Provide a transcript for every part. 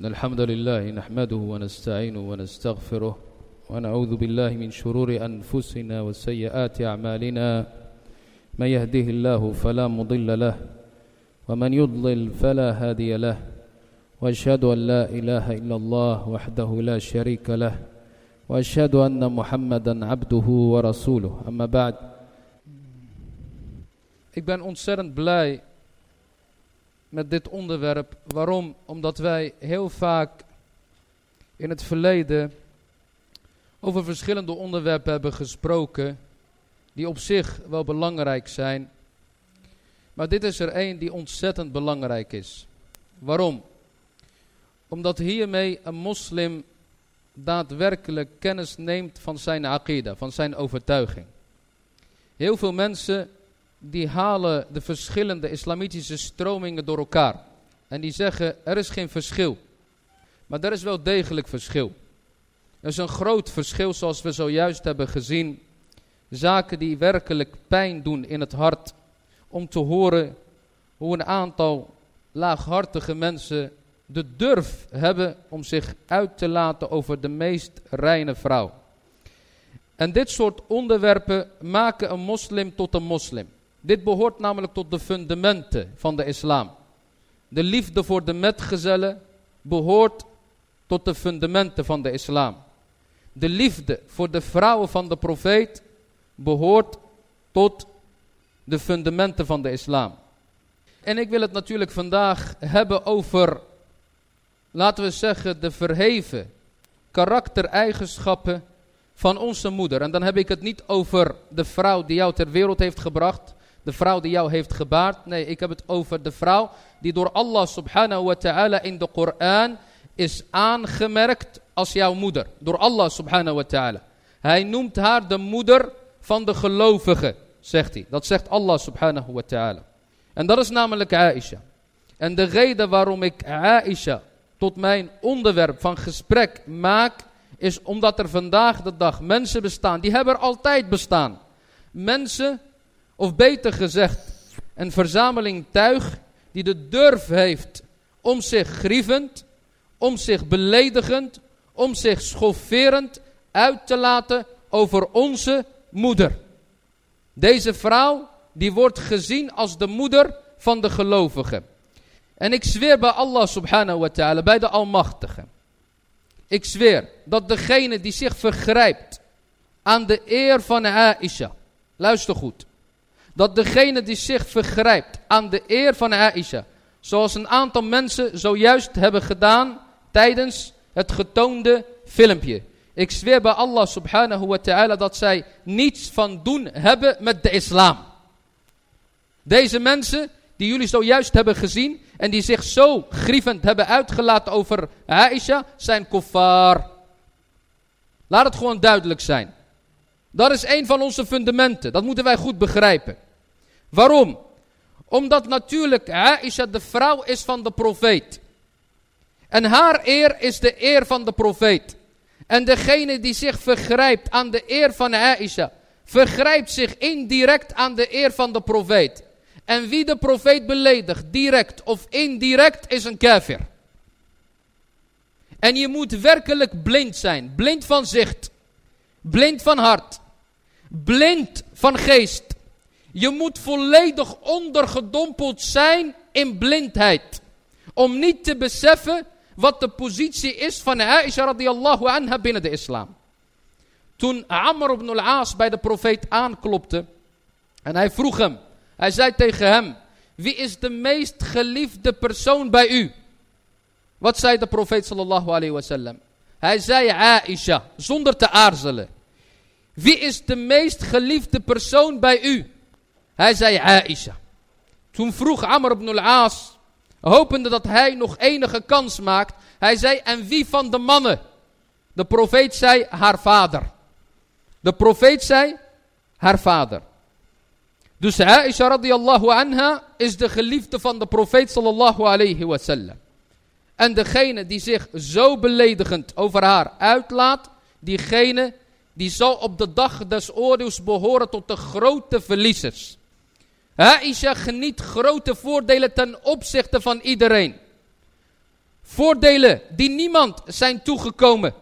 إن الحمد لله نحمده ونستعينه ونستغفره ونعوذ بالله من شرور أنفسنا وسيئات أعمالنا. من يهده الله فلا مضل له ومن يضلل فلا هادي له. وأشهد أن لا إله إلا الله وحده لا شريك له وأشهد أن محمدا عبده ورسوله. أما بعد Ik ben ontzettend blij met dit onderwerp. Waarom? Omdat wij heel vaak in het verleden over verschillende onderwerpen hebben gesproken die op zich wel belangrijk zijn. Maar dit is er één die ontzettend belangrijk is. Waarom? Omdat hiermee een moslim daadwerkelijk kennis neemt van zijn aqida, van zijn overtuiging. Heel veel mensen die halen de verschillende islamitische stromingen door elkaar. En die zeggen er is geen verschil. Maar er is wel degelijk verschil. Er is een groot verschil zoals we zojuist hebben gezien. Zaken die werkelijk pijn doen in het hart. Om te horen hoe een aantal laaghartige mensen de durf hebben om zich uit te laten over de meest reine vrouw. En dit soort onderwerpen maken een moslim tot een moslim. Dit behoort namelijk tot de fundamenten van de islam. De liefde voor de metgezellen behoort tot de fundamenten van de islam. De liefde voor de vrouwen van de profeet behoort tot de fundamenten van de islam. En ik wil het natuurlijk vandaag hebben over, laten we zeggen, de verheven karaktereigenschappen van onze moeder. En dan heb ik het niet over de vrouw die jou ter wereld heeft gebracht, de vrouw die jou heeft gebaard. Nee, ik heb het over de vrouw die door Allah subhanahu wa ta'ala in de Koran is aangemerkt als jouw moeder. Door Allah subhanahu wa ta'ala. Hij noemt haar de moeder van de gelovigen, zegt hij. Dat zegt Allah subhanahu wa ta'ala. En dat is namelijk Aisha. En de reden waarom ik Aisha tot mijn onderwerp van gesprek maak, is omdat er vandaag de dag mensen bestaan, die hebben er altijd bestaan. Mensen, of beter gezegd, een verzameling tuig, die de durf heeft om zich grievend, om zich beledigend, om zich schofferend uit te laten over onze moeder. Deze vrouw, die wordt gezien als de moeder van de gelovigen. En ik zweer bij Allah subhanahu wa ta'ala, bij de Almachtige. Ik zweer dat degene die zich vergrijpt aan de eer van Aisha. Luister goed. Dat degene die zich vergrijpt aan de eer van Aisha. Zoals een aantal mensen zojuist hebben gedaan tijdens het getoonde filmpje. Ik zweer bij Allah subhanahu wa ta'ala dat zij niets van doen hebben met de islam. Deze mensen die jullie zojuist hebben gezien en die zich zo grievend hebben uitgelaten over Aisha, zijn kuffar. Laat het gewoon duidelijk zijn. Dat is een van onze fundamenten. Dat moeten wij goed begrijpen. Waarom? Omdat natuurlijk Aisha de vrouw is van de profeet. En haar eer is de eer van de profeet. En degene die zich vergrijpt aan de eer van Aisha, vergrijpt zich indirect aan de eer van de profeet. En wie de profeet beledigt, direct of indirect, is een kafir. En je moet werkelijk blind zijn. Blind van zicht. Blind van hart. Blind van geest. Je moet volledig ondergedompeld zijn in blindheid. Om niet te beseffen wat de positie is van Aisha radiyallahu anha binnen de islam. Toen Amr ibn al-Aas bij de profeet aanklopte en hij vroeg hem, hij zei tegen hem, wie is de meest geliefde persoon bij u? Wat zei de profeet sallallahu alayhi wasallam? Hij zei Aisha, zonder te aarzelen. Wie is de meest geliefde persoon bij u? Hij zei Aisha. Toen vroeg Amr ibn al-Aas, hopende dat hij nog enige kans maakt. Hij zei, en wie van de mannen? De profeet zei, haar vader. De profeet zei, haar vader. Dus Aisha radiyallahu anha is de geliefde van de profeet sallallahu alayhi wasallam. En degene die zich zo beledigend over haar uitlaat, diegene die zal op de dag des oordeels behoren tot de grote verliezers. Aisha geniet grote voordelen ten opzichte van iedereen. Voordelen die niemand zijn toegekomen.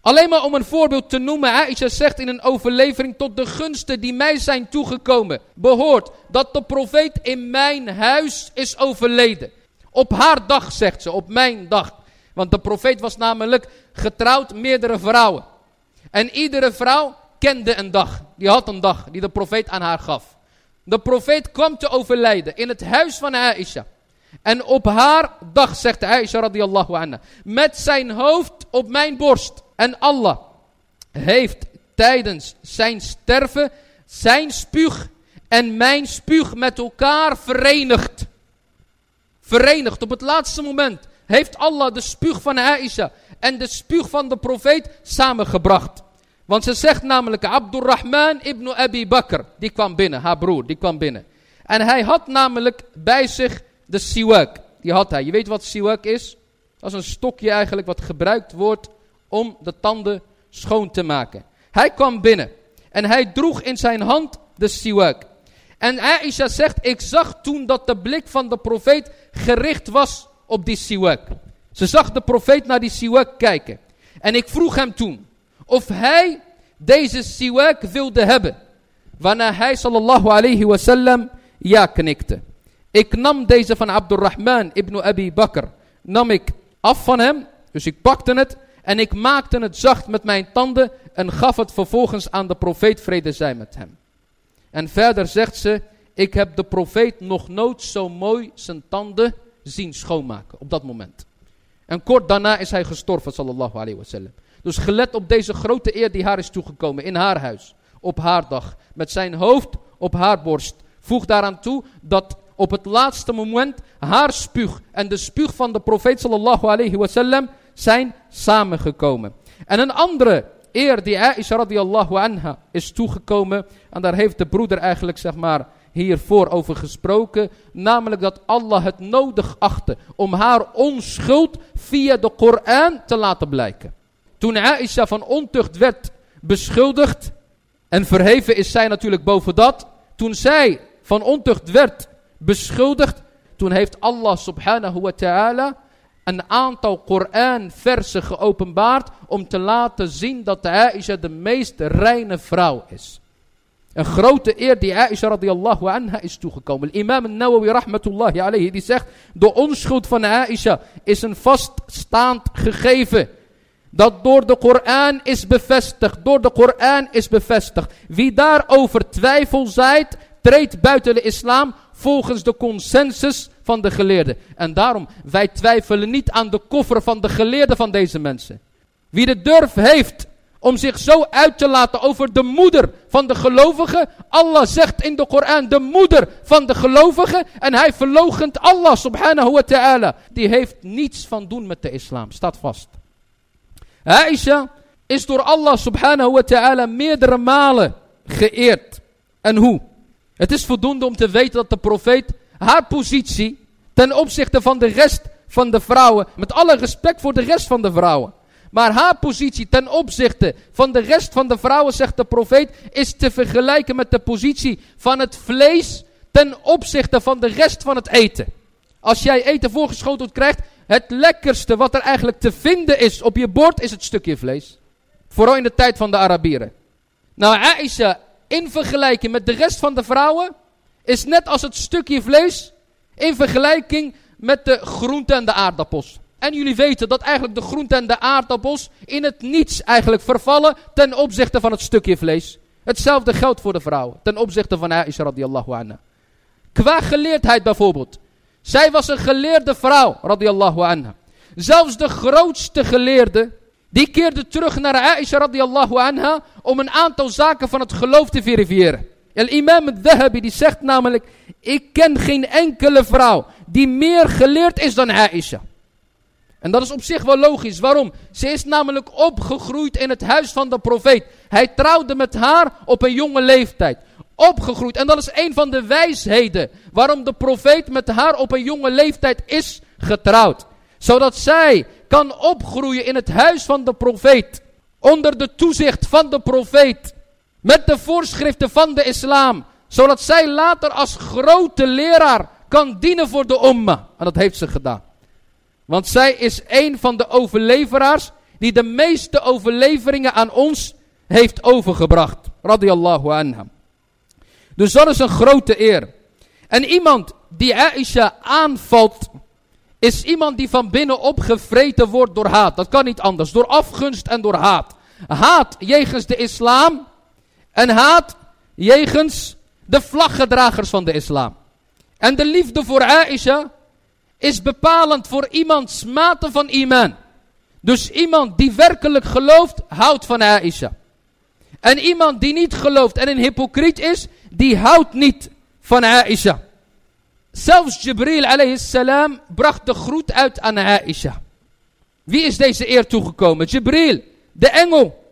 Alleen maar om een voorbeeld te noemen, Aisha zegt in een overlevering tot de gunsten die mij zijn toegekomen, behoort dat de profeet in mijn huis is overleden. Op haar dag, zegt ze, op mijn dag. Want de profeet was namelijk getrouwd meerdere vrouwen. En iedere vrouw kende een dag. Die had een dag die de profeet aan haar gaf. De profeet kwam te overlijden in het huis van Aisha. En op haar dag, zegt Aisha radiallahu anha, met zijn hoofd op mijn borst. En Allah heeft tijdens zijn sterven zijn spuug en mijn spuug met elkaar verenigd. Verenigd op het laatste moment heeft Allah de spuug van Aisha en de spuug van de profeet samengebracht. Want ze zegt namelijk Abdurrahman ibn Abi Bakr, die kwam binnen, haar broer, die kwam binnen. En hij had namelijk bij zich de siwak. Die had hij. Je weet wat siwak is? Dat is een stokje eigenlijk wat gebruikt wordt om de tanden schoon te maken. Hij kwam binnen en hij droeg in zijn hand de siwak. En Aisha zegt, ik zag toen dat de blik van de profeet gericht was op die siwak. Ze zag de profeet naar die siwak kijken. En ik vroeg hem toen of hij deze siwak wilde hebben. Waarna hij sallallahu alayhi wasallam ja knikte. Ik nam deze van Abdurrahman ibn Abi Bakr. Nam ik af van hem. Dus ik pakte het. En ik maakte het zacht met mijn tanden. En gaf het vervolgens aan de profeet vrede zij met hem. En verder zegt ze. Ik heb de profeet nog nooit zo mooi zijn tanden zien schoonmaken. Op dat moment. En kort daarna is hij gestorven sallallahu alayhi wasallam. Dus gelet op deze grote eer die haar is toegekomen in haar huis. Op haar dag. Met zijn hoofd op haar borst. Voeg daaraan toe dat op het laatste moment haar spuug en de spuug van de profeet sallallahu alayhi wasallam zijn samengekomen. En een andere eer die Aisha radiallahu anha is toegekomen. En daar heeft de broeder eigenlijk zeg maar hiervoor over gesproken. Namelijk dat Allah het nodig achtte om haar onschuld via de Koran te laten blijken. Toen Aisha van ontucht werd beschuldigd. En verheven is zij natuurlijk boven dat. Toen zij van ontucht werd beschuldigd. Toen heeft Allah subhanahu wa ta'ala een aantal Koran-versen geopenbaard om te laten zien dat Aisha de meest reine vrouw is. Een grote eer die Aisha radiallahu anha is toegekomen. Imam Nawawi rahmatullahi alayhi die zegt, de onschuld van Aisha is een vaststaand gegeven. Dat door de Koran is bevestigd, door de Koran is bevestigd. Wie daarover twijfel zaait, treedt buiten de islam volgens de consensus van de geleerden. En daarom, wij twijfelen niet aan de koffer van de geleerden van deze mensen. Wie de durf heeft om zich zo uit te laten over de moeder van de gelovigen. Allah zegt in de Koran de moeder van de gelovigen. En hij verlogent Allah subhanahu wa ta'ala. Die heeft niets van doen met de islam. Staat vast. Aisha is door Allah subhanahu wa ta'ala meerdere malen geëerd. En hoe? Het is voldoende om te weten dat de profeet haar positie ten opzichte van de rest van de vrouwen, met alle respect voor de rest van de vrouwen, maar haar positie ten opzichte van de rest van de vrouwen, zegt de profeet, is te vergelijken met de positie van het vlees ten opzichte van de rest van het eten. Als jij eten voorgeschoteld krijgt, het lekkerste wat er eigenlijk te vinden is op je bord is het stukje vlees. Vooral in de tijd van de Arabieren. Nou, Aisha in vergelijking met de rest van de vrouwen is net als het stukje vlees in vergelijking met de groenten en de aardappels. En jullie weten dat eigenlijk de groenten en de aardappels in het niets eigenlijk vervallen ten opzichte van het stukje vlees. Hetzelfde geldt voor de vrouwen ten opzichte van Aisha radiallahu anha. Qua geleerdheid bijvoorbeeld. Zij was een geleerde vrouw radiallahu anha. Zelfs de grootste geleerde die keerde terug naar Aisha radiallahu anha om een aantal zaken van het geloof te verifiëren. El imam al-Dhahabi die zegt namelijk, ik ken geen enkele vrouw die meer geleerd is dan Aisha. En dat is op zich wel logisch. Waarom? Ze is namelijk opgegroeid in het huis van de profeet. Hij trouwde met haar op een jonge leeftijd. Opgegroeid. En dat is een van de wijsheden waarom de profeet met haar op een jonge leeftijd is getrouwd. Zodat zij kan opgroeien in het huis van de profeet. Onder de toezicht van de profeet. Met de voorschriften van de islam. Zodat zij later als grote leraar kan dienen voor de umma. En dat heeft ze gedaan. Want zij is een van de overleveraars die de meeste overleveringen aan ons heeft overgebracht. Radiallahu anha. Dus dat is een grote eer. En iemand die Aisha aanvalt, is iemand die van binnen opgevreten wordt door haat. Dat kan niet anders. Door afgunst en door haat. Haat jegens de islam en haat jegens de vlaggedragers van de islam. En de liefde voor Aisha is bepalend voor iemands mate van iman. Dus iemand die werkelijk gelooft, houdt van Aisha. En iemand die niet gelooft en een hypocriet is, die houdt niet van Aisha. Zelfs Jibril alayhi salam bracht de groet uit aan Aisha. Wie is deze eer toegekomen? Jibril, de engel.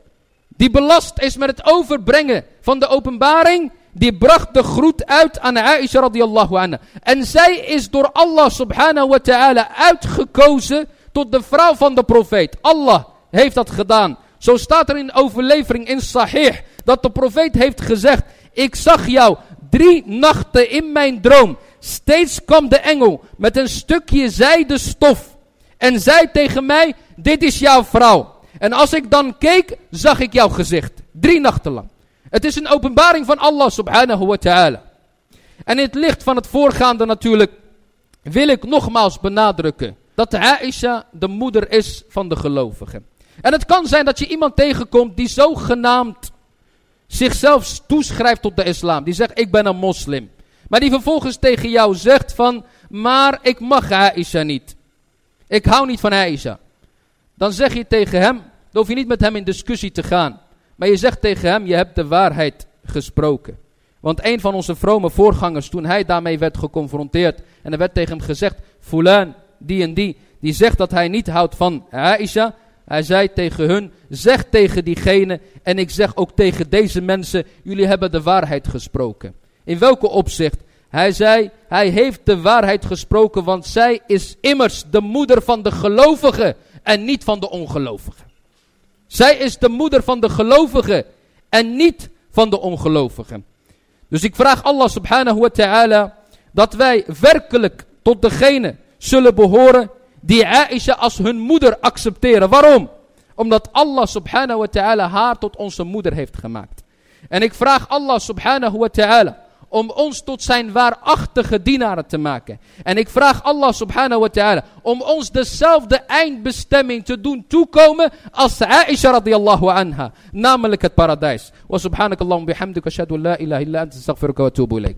Die belast is met het overbrengen van de openbaring. Die bracht de groet uit aan Aisha radiyallahu anha. En zij is door Allah subhanahu wa ta'ala uitgekozen tot de vrouw van de profeet. Allah heeft dat gedaan. Zo staat er in overlevering in Sahih dat de profeet heeft gezegd. Ik zag jou drie nachten in mijn droom. Steeds kwam de engel met een stukje zijde stof. En zei tegen mij, dit is jouw vrouw. En als ik dan keek, zag ik jouw gezicht. Drie nachten lang. Het is een openbaring van Allah subhanahu wa ta'ala. En in het licht van het voorgaande natuurlijk wil ik nogmaals benadrukken dat Aisha de moeder is van de gelovigen. En het kan zijn dat je iemand tegenkomt die zogenaamd zichzelf toeschrijft tot de islam. Die zegt ik ben een moslim. Maar die vervolgens tegen jou zegt van maar ik mag Aisha niet. Ik hou niet van Aisha. Dan zeg je tegen hem, dan hoef je niet met hem in discussie te gaan. Maar je zegt tegen hem, je hebt de waarheid gesproken. Want een van onze vrome voorgangers, toen hij daarmee werd geconfronteerd. En er werd tegen hem gezegd, Fulan, die en die, die zegt dat hij niet houdt van Aisha. Hij zei tegen hun, zeg tegen diegene en ik zeg ook tegen deze mensen, jullie hebben de waarheid gesproken. In welke opzicht? Hij zei, hij heeft de waarheid gesproken, want zij is immers de moeder van de gelovigen en niet van de ongelovigen. Zij is de moeder van de gelovigen en niet van de ongelovigen. Dus ik vraag Allah subhanahu wa ta'ala dat wij werkelijk tot degene zullen behoren die Aisha als hun moeder accepteren. Waarom? Omdat Allah subhanahu wa ta'ala haar tot onze moeder heeft gemaakt. En ik vraag Allah subhanahu wa ta'ala om ons tot zijn waarachtige dienaren te maken. En ik vraag Allah subhanahu wa ta'ala om ons dezelfde eindbestemming te doen toekomen als Aisha radiyallahu anha. Namelijk het paradijs. Wa subhanakallahu bihamdika ashhadu la ilaha illa wa atubu.